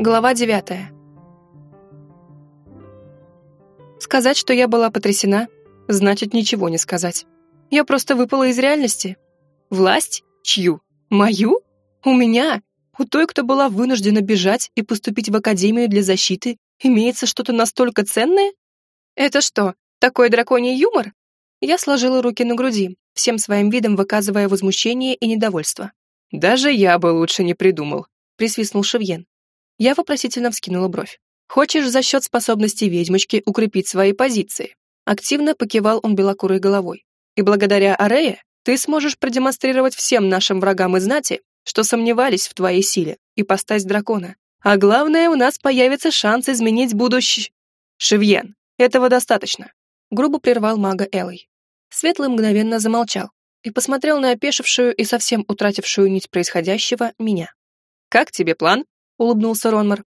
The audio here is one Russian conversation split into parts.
Глава девятая. Сказать, что я была потрясена, значит ничего не сказать. Я просто выпала из реальности. Власть? Чью? Мою? У меня? У той, кто была вынуждена бежать и поступить в Академию для защиты, имеется что-то настолько ценное? Это что, такой драконий юмор? Я сложила руки на груди, всем своим видом выказывая возмущение и недовольство. «Даже я бы лучше не придумал», — присвистнул Шевьен. Я вопросительно вскинула бровь. «Хочешь за счет способностей ведьмочки укрепить свои позиции?» Активно покивал он белокурой головой. «И благодаря Арее ты сможешь продемонстрировать всем нашим врагам и знати, что сомневались в твоей силе и постать дракона. А главное, у нас появится шанс изменить будущее...» «Шевьен, этого достаточно», — грубо прервал мага Элой. Светлый мгновенно замолчал и посмотрел на опешившую и совсем утратившую нить происходящего меня. «Как тебе план?» — улыбнулся Ронмар.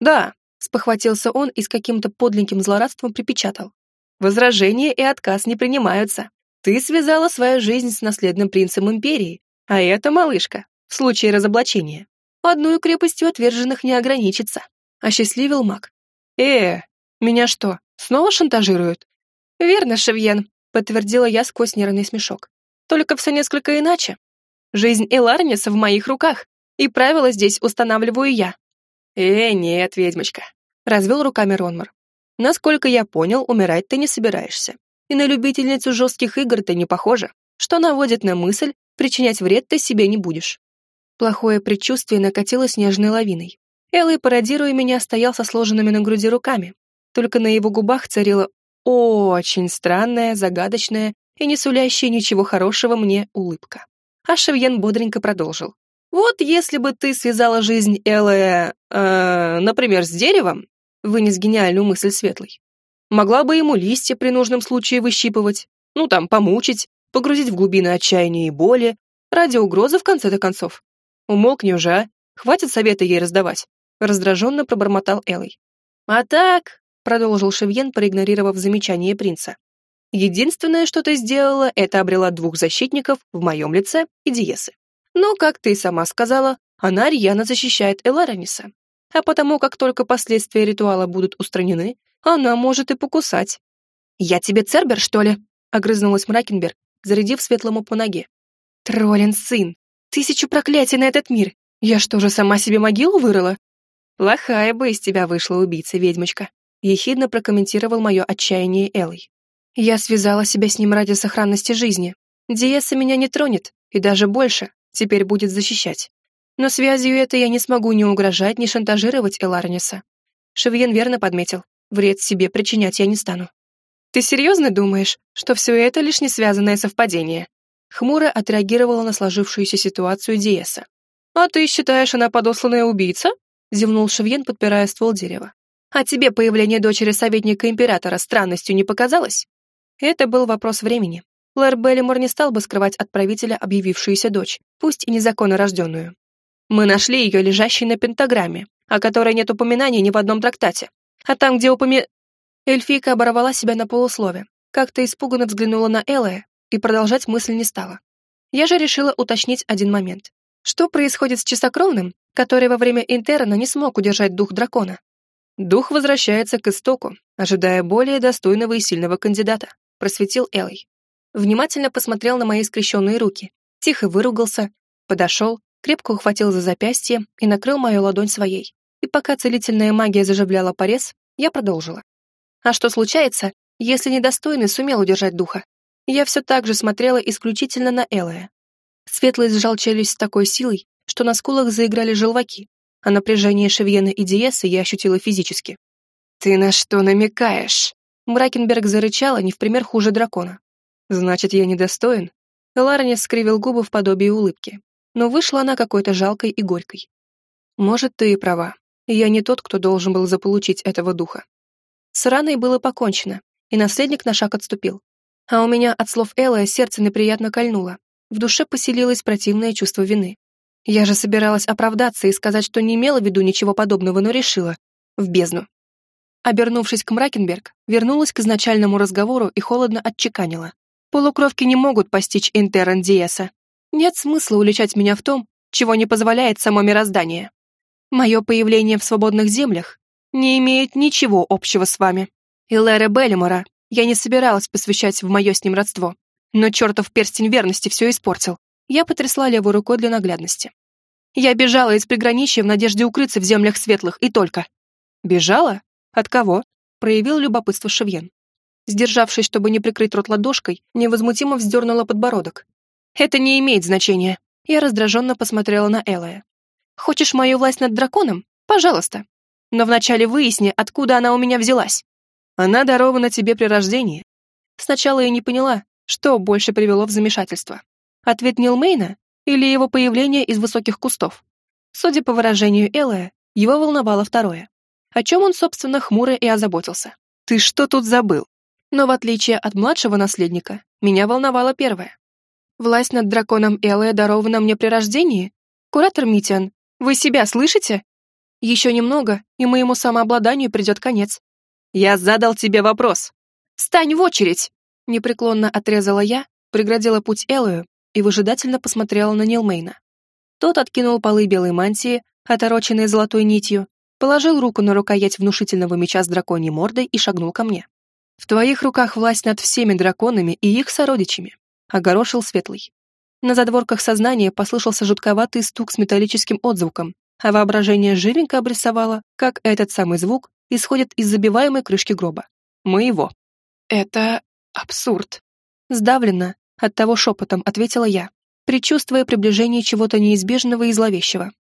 «Да», — спохватился он и с каким-то подленьким злорадством припечатал. «Возражения и отказ не принимаются. Ты связала свою жизнь с наследным принцем Империи, а это малышка, в случае разоблачения. Одной крепостью отверженных не ограничится», — осчастливил маг. «Э, меня что, снова шантажируют?» «Верно, Шевьен», подтвердила я сквозь нервный смешок. Только все несколько иначе. Жизнь Эларниса в моих руках, и правила здесь устанавливаю я. Э, нет, ведьмочка, развел руками Ронмар. Насколько я понял, умирать ты не собираешься. И на любительницу жестких игр ты не похожа, что наводит на мысль, причинять вред ты себе не будешь. Плохое предчувствие накатило снежной лавиной. Эллой, пародируя меня, стоял со сложенными на груди руками. Только на его губах царила очень странная, загадочная и не сулящая ничего хорошего мне улыбка. А Шевьен бодренько продолжил. «Вот если бы ты связала жизнь Элэ, э, например, с деревом, вынес гениальную мысль Светлый, могла бы ему листья при нужном случае выщипывать, ну там, помучить, погрузить в глубины отчаяния и боли, ради угрозы в конце-то концов. Умолкни уже, а? Хватит советы ей раздавать», раздраженно пробормотал Элой. «А так, продолжил Шевьен, проигнорировав замечание принца. Единственное, что ты сделала, это обрела двух защитников в моем лице и Диесы. Но, как ты сама сказала, она рьяно защищает Элараниса. А потому, как только последствия ритуала будут устранены, она может и покусать. «Я тебе Цербер, что ли?» — огрызнулась Мракенберг, зарядив светлому по ноге. «Троллин сын! Тысячу проклятий на этот мир! Я что же, сама себе могилу вырыла?» «Плохая бы из тебя вышла убийца-ведьмочка», ехидно прокомментировал мое отчаяние Элой. Я связала себя с ним ради сохранности жизни. Диеса меня не тронет, и даже больше, теперь будет защищать. Но связью это я не смогу ни угрожать, ни шантажировать Эларниса. Шевьен верно подметил, вред себе причинять я не стану. «Ты серьезно думаешь, что все это лишь не связанное совпадение?» Хмуро отреагировала на сложившуюся ситуацию Диеса. «А ты считаешь, она подосланная убийца?» зевнул Шевьен, подпирая ствол дерева. А тебе появление дочери советника императора странностью не показалось? Это был вопрос времени. Лэр Беллимор не стал бы скрывать от правителя объявившуюся дочь, пусть и незаконно рожденную. Мы нашли ее лежащей на пентаграмме, о которой нет упоминаний ни в одном трактате. А там, где упоми... Эльфийка оборвала себя на полуслове, как-то испуганно взглянула на Элая и продолжать мысль не стала. Я же решила уточнить один момент. Что происходит с чистокровным, который во время интерна не смог удержать дух дракона? Дух возвращается к истоку, ожидая более достойного и сильного кандидата, просветил Элой. Внимательно посмотрел на мои скрещенные руки, тихо выругался, подошел, крепко ухватил за запястье и накрыл мою ладонь своей. И пока целительная магия заживляла порез, я продолжила. А что случается, если недостойный сумел удержать духа? Я все так же смотрела исключительно на Элая. Светлый сжал челюсть с такой силой, что на скулах заиграли желваки, а напряжение Шевьена и Диеса я ощутила физически. «Ты на что намекаешь?» Мракенберг зарычала не в пример хуже дракона. «Значит, я недостоин?» Ларнис скривил губы в подобии улыбки, но вышла она какой-то жалкой и горькой. «Может, ты и права. Я не тот, кто должен был заполучить этого духа». С раной было покончено, и наследник на шаг отступил. А у меня от слов Эллы сердце неприятно кольнуло. В душе поселилось противное чувство вины. Я же собиралась оправдаться и сказать, что не имела в виду ничего подобного, но решила. В бездну. Обернувшись к Мракенберг, вернулась к изначальному разговору и холодно отчеканила. Полукровки не могут постичь Интерен Диеса. Нет смысла уличать меня в том, чего не позволяет само мироздание. Мое появление в свободных землях не имеет ничего общего с вами. И Лэра Беллимора я не собиралась посвящать в мое с ним родство. Но чертов перстень верности все испортил. Я потрясла левой рукой для наглядности. Я бежала из приграничья в надежде укрыться в землях светлых, и только. Бежала? От кого? Проявил любопытство Шевьен. Сдержавшись, чтобы не прикрыть рот ладошкой, невозмутимо вздернула подбородок. Это не имеет значения. Я раздраженно посмотрела на Элая. Хочешь мою власть над драконом? Пожалуйста. Но вначале выясни, откуда она у меня взялась. Она дарована тебе при рождении. Сначала я не поняла, что больше привело в замешательство. Ответ Нилмейна или его появление из высоких кустов? Судя по выражению Элая, его волновало второе. О чем он, собственно, хмуро и озаботился. «Ты что тут забыл?» Но в отличие от младшего наследника, меня волновало первое. Власть над драконом Элая дарована мне при рождении? Куратор Митиан, вы себя слышите? Еще немного, и моему самообладанию придет конец. Я задал тебе вопрос. Стань в очередь! Непреклонно отрезала я, преградила путь Элою и выжидательно посмотрела на Нилмейна. Тот откинул полы белой мантии, отороченной золотой нитью, положил руку на рукоять внушительного меча с драконьей мордой и шагнул ко мне. «В твоих руках власть над всеми драконами и их сородичами», — огорошил Светлый. На задворках сознания послышался жутковатый стук с металлическим отзвуком, а воображение живенько обрисовало, как этот самый звук исходит из забиваемой крышки гроба. Моего. «Это абсурд». Сдавленно, Оттого шепотом ответила я, предчувствуя приближение чего-то неизбежного и зловещего.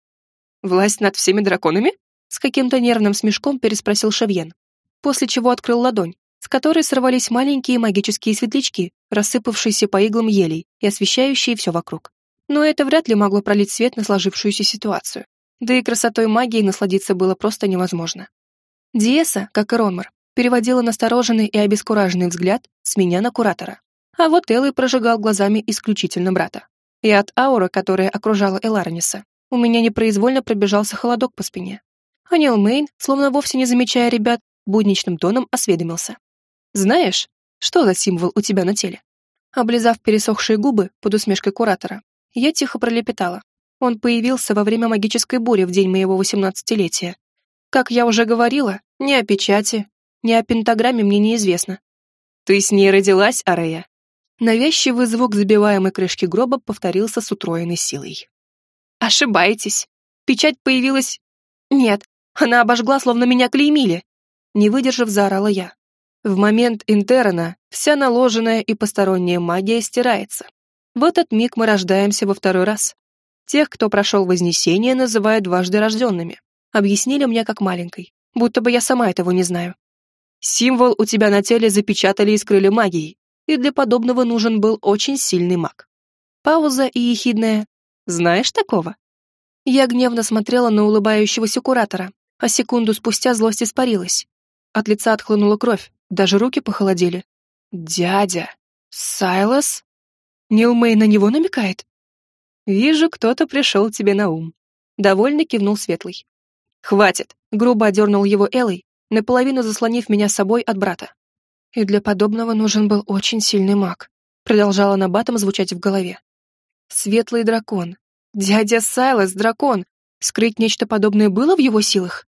«Власть над всеми драконами?» С каким-то нервным смешком переспросил Шавьен, после чего открыл ладонь, с которой сорвались маленькие магические светлячки, рассыпавшиеся по иглам елей и освещающие все вокруг. Но это вряд ли могло пролить свет на сложившуюся ситуацию. Да и красотой магии насладиться было просто невозможно. Диеса, как и Ронмар, переводила настороженный и обескураженный взгляд с меня на куратора. А вот Элой прожигал глазами исключительно брата. И от ауры, которая окружала Эларниса, у меня непроизвольно пробежался холодок по спине. А Нил Мейн, словно вовсе не замечая ребят, будничным тоном осведомился. «Знаешь, что за символ у тебя на теле?» Облизав пересохшие губы под усмешкой куратора, я тихо пролепетала. Он появился во время магической бури в день моего восемнадцатилетия. Как я уже говорила, ни о печати, ни о пентаграмме мне неизвестно. «Ты с ней родилась, Арея?» Навязчивый звук забиваемой крышки гроба повторился с утроенной силой. «Ошибаетесь. Печать появилась... Нет, она обожгла, словно меня клеймили!» Не выдержав, заорала я. В момент интерна вся наложенная и посторонняя магия стирается. В этот миг мы рождаемся во второй раз. Тех, кто прошел Вознесение, называют дважды рожденными. Объяснили мне как маленькой, будто бы я сама этого не знаю. Символ у тебя на теле запечатали и скрыли магией и для подобного нужен был очень сильный маг. Пауза и ехидная «Знаешь такого?» Я гневно смотрела на улыбающегося куратора, а секунду спустя злость испарилась. От лица отхлынула кровь, даже руки похолодели. «Дядя! Сайлас?» Нил Мэй на него намекает? «Вижу, кто-то пришел тебе на ум». Довольно кивнул Светлый. «Хватит!» — грубо одернул его Элой, наполовину заслонив меня собой от брата. И для подобного нужен был очень сильный маг. Продолжала на батом звучать в голове. Светлый дракон. Дядя Сайлас дракон. Скрыть нечто подобное было в его силах?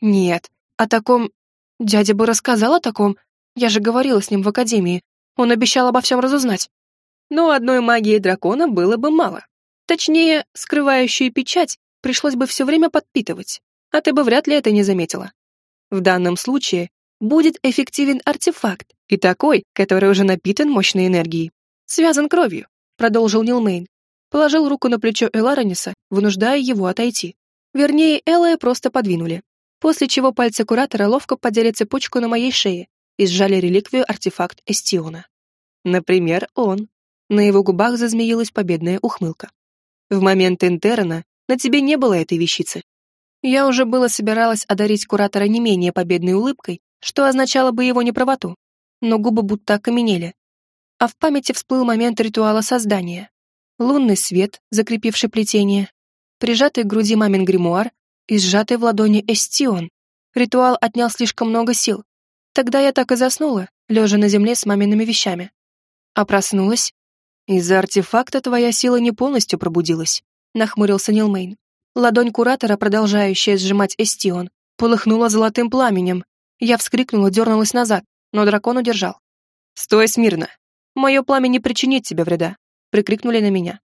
Нет. О таком... Дядя бы рассказал о таком. Я же говорила с ним в академии. Он обещал обо всем разузнать. Но одной магии дракона было бы мало. Точнее, скрывающую печать пришлось бы все время подпитывать, а ты бы вряд ли это не заметила. В данном случае будет эффективен артефакт, и такой, который уже напитан мощной энергией. Связан кровью, продолжил Нилмейн. Положил руку на плечо Эларониса, вынуждая его отойти. Вернее, Элая просто подвинули. После чего пальцы куратора ловко подели цепочку на моей шее и сжали реликвию артефакт Эстиона. Например, он. На его губах зазмеилась победная ухмылка. В момент интерна на тебе не было этой вещицы. Я уже было собиралась одарить куратора не менее победной улыбкой, что означало бы его неправоту, но губы будто окаменели. А в памяти всплыл момент ритуала создания. Лунный свет, закрепивший плетение, прижатый к груди мамин гримуар и сжатый в ладони эстион. Ритуал отнял слишком много сил. Тогда я так и заснула, лежа на земле с мамиными вещами. А проснулась. Из-за артефакта твоя сила не полностью пробудилась, нахмурился Нилмейн. Ладонь куратора, продолжающая сжимать эстион, полыхнула золотым пламенем. Я вскрикнула, дернулась назад, но дракон удержал. «Стой смирно! Мое пламя не причинит тебе вреда!» — прикрикнули на меня.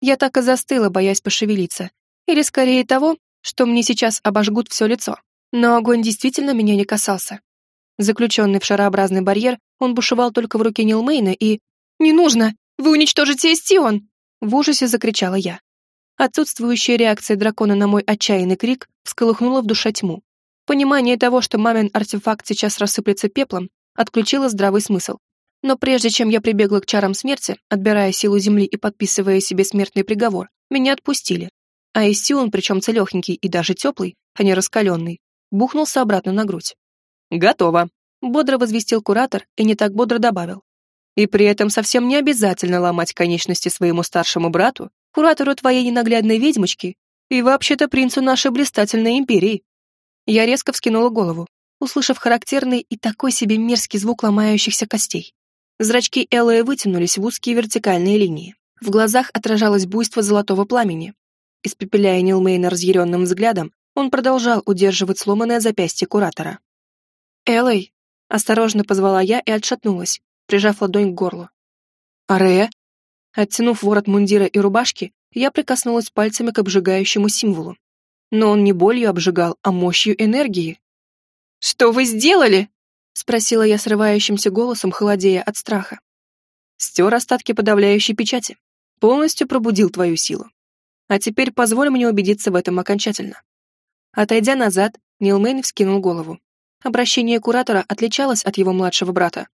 Я так и застыла, боясь пошевелиться. Или скорее того, что мне сейчас обожгут все лицо. Но огонь действительно меня не касался. Заключенный в шарообразный барьер, он бушевал только в руке Нилмейна и... «Не нужно! Вы уничтожите Эстион!» В ужасе закричала я. Отсутствующая реакция дракона на мой отчаянный крик всколыхнула в душе тьму. Понимание того, что мамин артефакт сейчас рассыплется пеплом, отключило здравый смысл. Но прежде чем я прибегла к чарам смерти, отбирая силу земли и подписывая себе смертный приговор, меня отпустили. А Исион, причем целехенький и даже теплый, а не раскаленный, бухнулся обратно на грудь. «Готово», — бодро возвестил куратор и не так бодро добавил. «И при этом совсем не обязательно ломать конечности своему старшему брату, куратору твоей ненаглядной ведьмочки и вообще-то принцу нашей блистательной империи». Я резко вскинула голову, услышав характерный и такой себе мерзкий звук ломающихся костей. Зрачки Эллы вытянулись в узкие вертикальные линии. В глазах отражалось буйство золотого пламени. Испепеляя Нилмейна разъяренным взглядом, он продолжал удерживать сломанное запястье куратора. «Элой!» — осторожно позвала я и отшатнулась, прижав ладонь к горлу. «Арея?» Оттянув ворот мундира и рубашки, я прикоснулась пальцами к обжигающему символу. Но он не болью обжигал, а мощью энергии. «Что вы сделали?» — спросила я срывающимся голосом, холодея от страха. «Стер остатки подавляющей печати. Полностью пробудил твою силу. А теперь позволь мне убедиться в этом окончательно». Отойдя назад, Нилмейн вскинул голову. Обращение куратора отличалось от его младшего брата.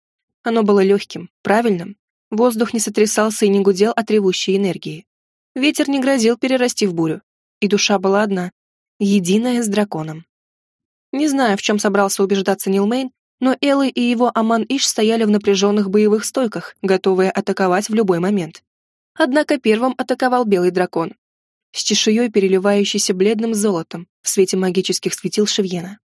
Оно было легким, правильным. Воздух не сотрясался и не гудел от ревущей энергии. Ветер не грозил перерасти в бурю. И душа была одна, единая с драконом. Не знаю, в чем собрался убеждаться Нилмейн, но Эллы и его Аман-Иш стояли в напряженных боевых стойках, готовые атаковать в любой момент. Однако первым атаковал белый дракон, с чешуей, переливающейся бледным золотом в свете магических светил Шевьена.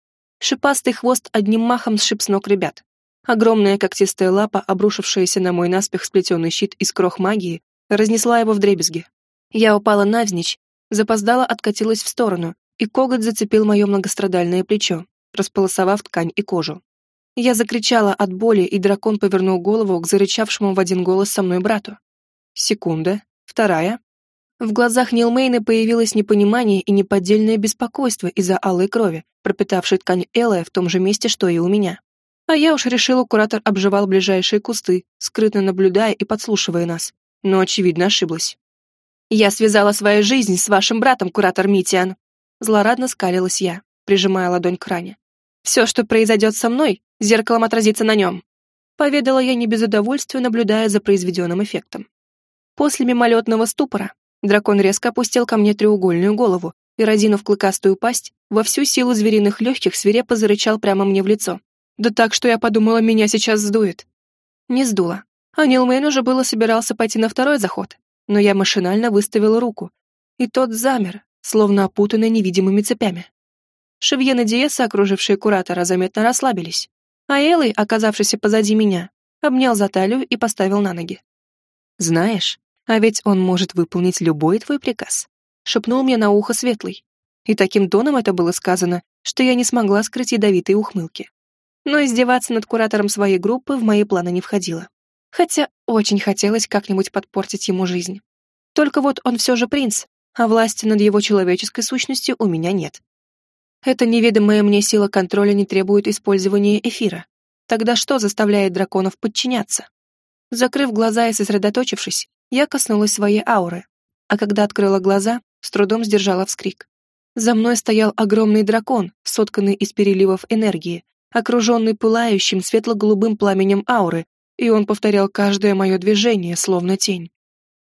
Шипастый хвост одним махом сшиб с ног ребят. Огромная когтистая лапа, обрушившаяся на мой наспех сплетенный щит из крох магии, разнесла его в дребезги. Я упала навзничь, запоздала откатилась в сторону, и коготь зацепил мое многострадальное плечо, располосовав ткань и кожу. Я закричала от боли, и дракон повернул голову к зарычавшему в один голос со мной брату. Секунда, вторая. В глазах Нилмейна появилось непонимание и неподдельное беспокойство из-за алой крови, пропитавшей ткань Элая в том же месте, что и у меня. А я уж решила, куратор обживал ближайшие кусты, скрытно наблюдая и подслушивая нас. Но, очевидно, ошиблась. «Я связала свою жизнь с вашим братом, куратор Митиан!» Злорадно скалилась я, прижимая ладонь к ране. «Все, что произойдет со мной, зеркалом отразится на нем», поведала я не без удовольствия, наблюдая за произведенным эффектом. После мимолетного ступора дракон резко опустил ко мне треугольную голову и, разинув клыкастую пасть, во всю силу звериных легких свирепо зарычал прямо мне в лицо. Да так, что я подумала, меня сейчас сдует. Не сдуло. А Нилмейн уже было собирался пойти на второй заход, но я машинально выставила руку, и тот замер, словно опутанный невидимыми цепями. Шевьен и Диеса, окружившие куратора, заметно расслабились а Элой, оказавшийся позади меня, обнял за талию и поставил на ноги. «Знаешь, а ведь он может выполнить любой твой приказ», — шепнул мне на ухо Светлый. И таким тоном это было сказано, что я не смогла скрыть ядовитые ухмылки. Но издеваться над куратором своей группы в мои планы не входило. Хотя очень хотелось как-нибудь подпортить ему жизнь. Только вот он все же принц, а власти над его человеческой сущностью у меня нет. Эта неведомая мне сила контроля не требует использования эфира. Тогда что заставляет драконов подчиняться? Закрыв глаза и сосредоточившись, я коснулась своей ауры, а когда открыла глаза, с трудом сдержала вскрик. За мной стоял огромный дракон, сотканный из переливов энергии, окруженный пылающим светло-голубым пламенем ауры, и он повторял каждое мое движение, словно тень.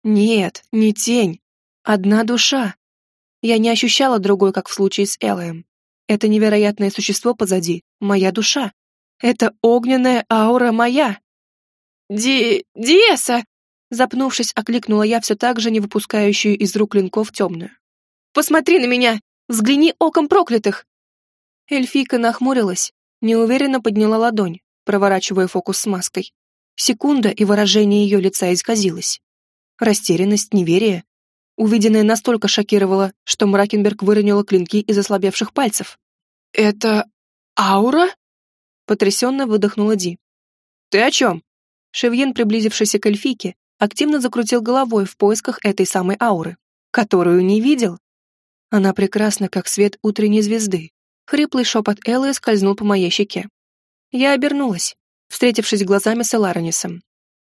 Нет, не тень. Одна душа. Я не ощущала другой, как в случае с Элоем. Это невероятное существо позади — моя душа. Это огненная аура моя. «Ди... Диеса!» Запнувшись, окликнула я все так же не выпускающую из рук клинков темную. «Посмотри на меня! Взгляни оком проклятых!» Эльфийка нахмурилась, неуверенно подняла ладонь, проворачивая фокус с маской. Секунда, и выражение ее лица исказилось. Растерянность, неверие. Увиденное настолько шокировало, что Мракенберг выронила клинки из ослабевших пальцев. «Это... аура?» Потрясенно выдохнула Ди. «Ты о чем?» Шевьен, приблизившийся к эльфийке, активно закрутил головой в поисках этой самой ауры, которую не видел. Она прекрасна, как свет утренней звезды. Хриплый шепот Эллы скользнул по моей щеке. Я обернулась, встретившись глазами с Эларонисом.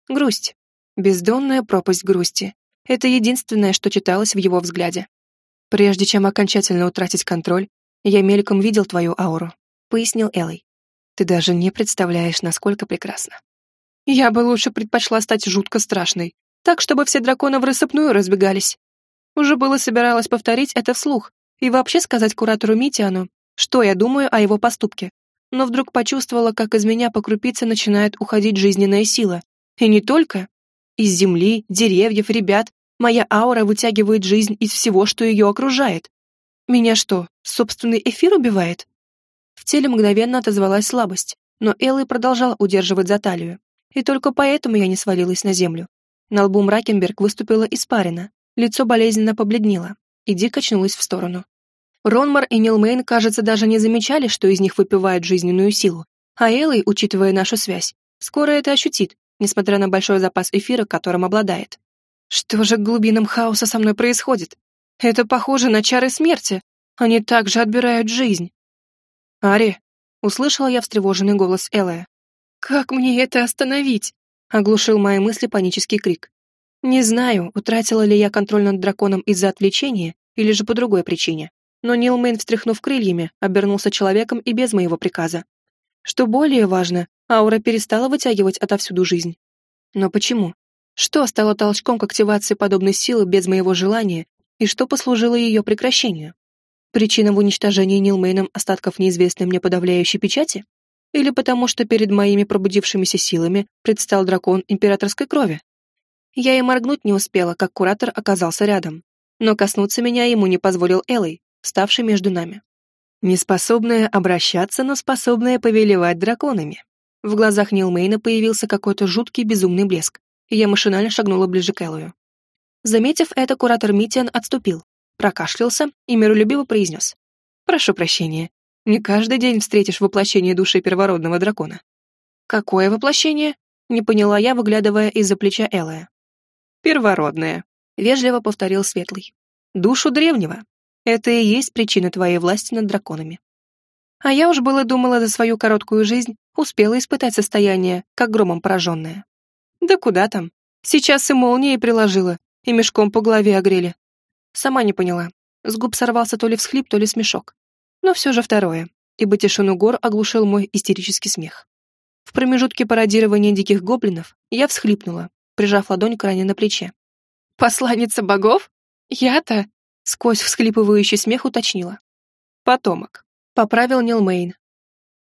Грусть. Бездонная пропасть грусти. Это единственное, что читалось в его взгляде. «Прежде чем окончательно утратить контроль, я мельком видел твою ауру», — пояснил Элой. «Ты даже не представляешь, насколько прекрасна». Я бы лучше предпочла стать жутко страшной, так, чтобы все драконы в рассыпную разбегались. Уже было собиралась повторить это вслух и вообще сказать куратору Митиану, что я думаю о его поступке, но вдруг почувствовала, как из меня по крупице начинает уходить жизненная сила. И не только. Из земли, деревьев, ребят моя аура вытягивает жизнь из всего, что ее окружает. Меня что, собственный эфир убивает? В теле мгновенно отозвалась слабость, но Эллы продолжал удерживать за талию. И только поэтому я не свалилась на землю. На лбу Мракенберг выступила испарина, лицо болезненно побледнело, и Ди качнулась в сторону. Ронмар и Нилмейн, кажется, даже не замечали, что из них выпивают жизненную силу, а Элой, учитывая нашу связь, скоро это ощутит, несмотря на большой запас эфира, которым обладает. Что же к глубинам хаоса со мной происходит? Это похоже на чары смерти. Они также отбирают жизнь. «Ари!» — услышала я встревоженный голос Элая. «Как мне это остановить?» — оглушил мои мысли панический крик. Не знаю, утратила ли я контроль над драконом из-за отвлечения или же по другой причине, но Нилмейн, встряхнув крыльями, обернулся человеком и без моего приказа. Что более важно, аура перестала вытягивать отовсюду жизнь. Но почему? Что стало толчком к активации подобной силы без моего желания, и что послужило ее прекращению? Причина в уничтожении Нилмейном остатков неизвестной мне подавляющей печати? Или потому что перед моими пробудившимися силами предстал дракон императорской крови? Я и моргнуть не успела, как куратор оказался рядом. Но коснуться меня ему не позволил Элой, ставший между нами. Неспособная обращаться, но способная повелевать драконами. В глазах Нилмейна появился какой-то жуткий безумный блеск, и я машинально шагнула ближе к Элою. Заметив это, куратор Митиан отступил, прокашлялся и миролюбиво произнес. «Прошу прощения, не каждый день встретишь воплощение души первородного дракона. Какое воплощение? Не поняла я, выглядывая из-за плеча Элая. Первородное, вежливо повторил Светлый. Душу древнего. Это и есть причина твоей власти над драконами. А я уж было думала за свою короткую жизнь, успела испытать состояние, как громом пораженное. Да куда там? Сейчас и молнией приложила, и мешком по голове огрели. Сама не поняла. С губ сорвался то ли всхлип, то ли смешок но все же второе, ибо тишину гор оглушил мой истерический смех. В промежутке пародирования диких гоблинов я всхлипнула, прижав ладонь к ране на плече. «Посланница богов? Я-то?» Сквозь всхлипывающий смех уточнила. «Потомок», — поправил Нилмейн.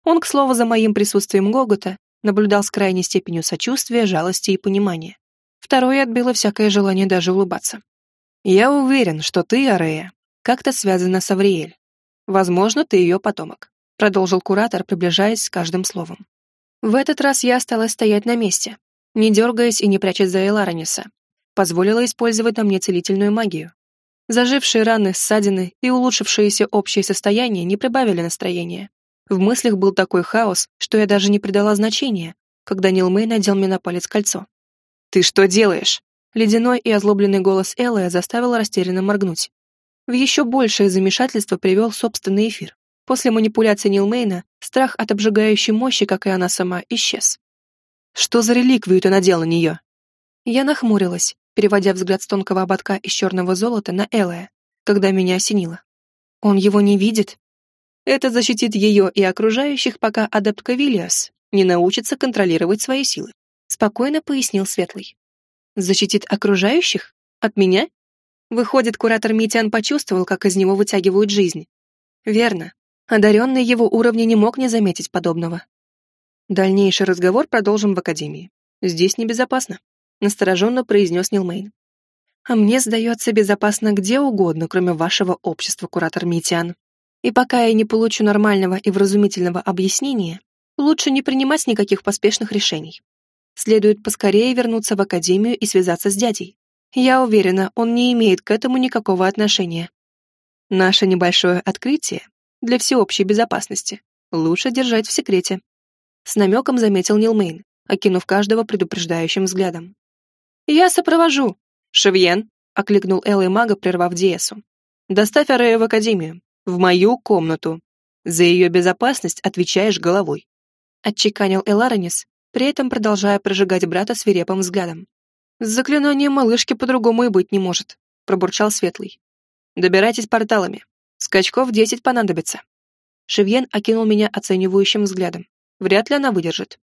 Он, к слову, за моим присутствием гогота наблюдал с крайней степенью сочувствия, жалости и понимания. Второе отбило всякое желание даже улыбаться. «Я уверен, что ты, Арея, как-то связана с Авриэль. Возможно, ты ее потомок», — продолжил куратор, приближаясь с каждым словом. В этот раз я осталась стоять на месте, не дергаясь и не прячась за Эларониса. Позволила использовать на мне целительную магию. Зажившие раны, ссадины и улучшившееся общее состояние не прибавили настроения. В мыслях был такой хаос, что я даже не придала значения, когда Нилмей надел мне на палец кольцо. «Ты что делаешь?» Ледяной и озлобленный голос Эллы заставил растерянно моргнуть. В еще большее замешательство привел собственный эфир. После манипуляции Нилмейна страх от обжигающей мощи, как и она сама, исчез. «Что за реликвию ты надел на нее?» Я нахмурилась, переводя взгляд с тонкого ободка из черного золота на Элая, когда меня осенило. «Он его не видит?» Это защитит ее и окружающих, пока адепт Кавилиас не научится контролировать свои силы», спокойно пояснил Светлый. «Защитит окружающих? От меня?» Выходит, куратор Митян почувствовал, как из него вытягивают жизнь. Верно. Одаренный его уровня не мог не заметить подобного. Дальнейший разговор продолжим в академии. Здесь небезопасно, настороженно произнес Нилмейн. А мне сдается безопасно где угодно, кроме вашего общества, куратор Митян. И пока я не получу нормального и вразумительного объяснения, лучше не принимать никаких поспешных решений. Следует поскорее вернуться в академию и связаться с дядей Я уверена, он не имеет к этому никакого отношения. Наше небольшое открытие для всеобщей безопасности лучше держать в секрете. С намеком заметил Нилмейн, окинув каждого предупреждающим взглядом. «Я сопровожу!» «Шевьен!» — окликнул Элла мага, прервав Диесу. «Доставь Арея в академию, в мою комнату. За ее безопасность отвечаешь головой», — отчеканил Эларонис, при этом продолжая прожигать брата свирепым взглядом. «С заклинанием малышки по-другому и быть не может», — пробурчал Светлый. «Добирайтесь порталами. Скачков десять понадобится». Шевьен окинул меня оценивающим взглядом. Вряд ли она выдержит.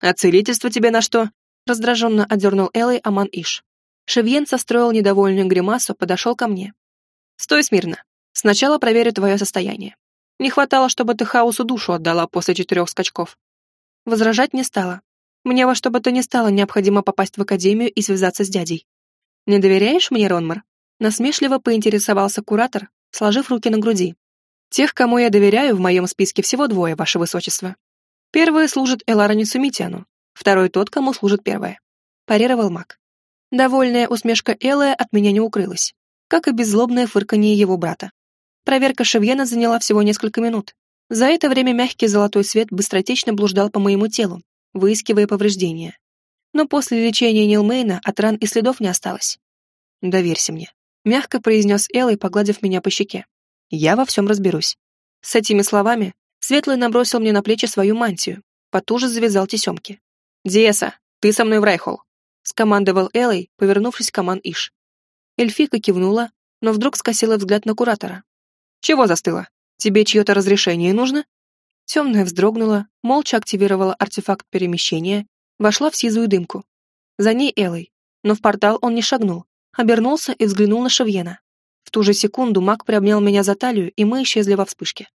«А целительство тебе на что?» Раздраженно отдернул Элой Аман Иш. Шевьен состроил недовольную гримасу, подошел ко мне. «Стой смирно. Сначала проверю твое состояние. Не хватало, чтобы ты хаосу душу отдала после четырех скачков». Возражать не стала. Мне во что бы то ни стало необходимо попасть в академию и связаться с дядей. «Не доверяешь мне, Ронмар?» Насмешливо поинтересовался куратор, сложив руки на груди. «Тех, кому я доверяю, в моем списке всего двое, ваше высочество. Первый служит Эларонису Митяну, второй тот, кому служит первое». Парировал маг. Довольная усмешка Элая от меня не укрылась, как и беззлобное фырканье его брата. Проверка Шевьена заняла всего несколько минут. За это время мягкий золотой свет быстротечно блуждал по моему телу, выискивая повреждения. Но после лечения Нилмейна от ран и следов не осталось. «Доверься мне», — мягко произнес Элой, погладив меня по щеке. «Я во всем разберусь». С этими словами Светлый набросил мне на плечи свою мантию, потуже завязал тесемки. «Диеса, ты со мной в Райхол», — скомандовал Элой, повернувшись к Аман Иш. Эльфика кивнула, но вдруг скосила взгляд на куратора. «Чего застыла? Тебе чье-то разрешение нужно?» Темная вздрогнула, молча активировала артефакт перемещения, вошла в сизую дымку. За ней Элой, но в портал он не шагнул, обернулся и взглянул на Шевьена. В ту же секунду маг приобнял меня за талию, и мы исчезли во вспышке.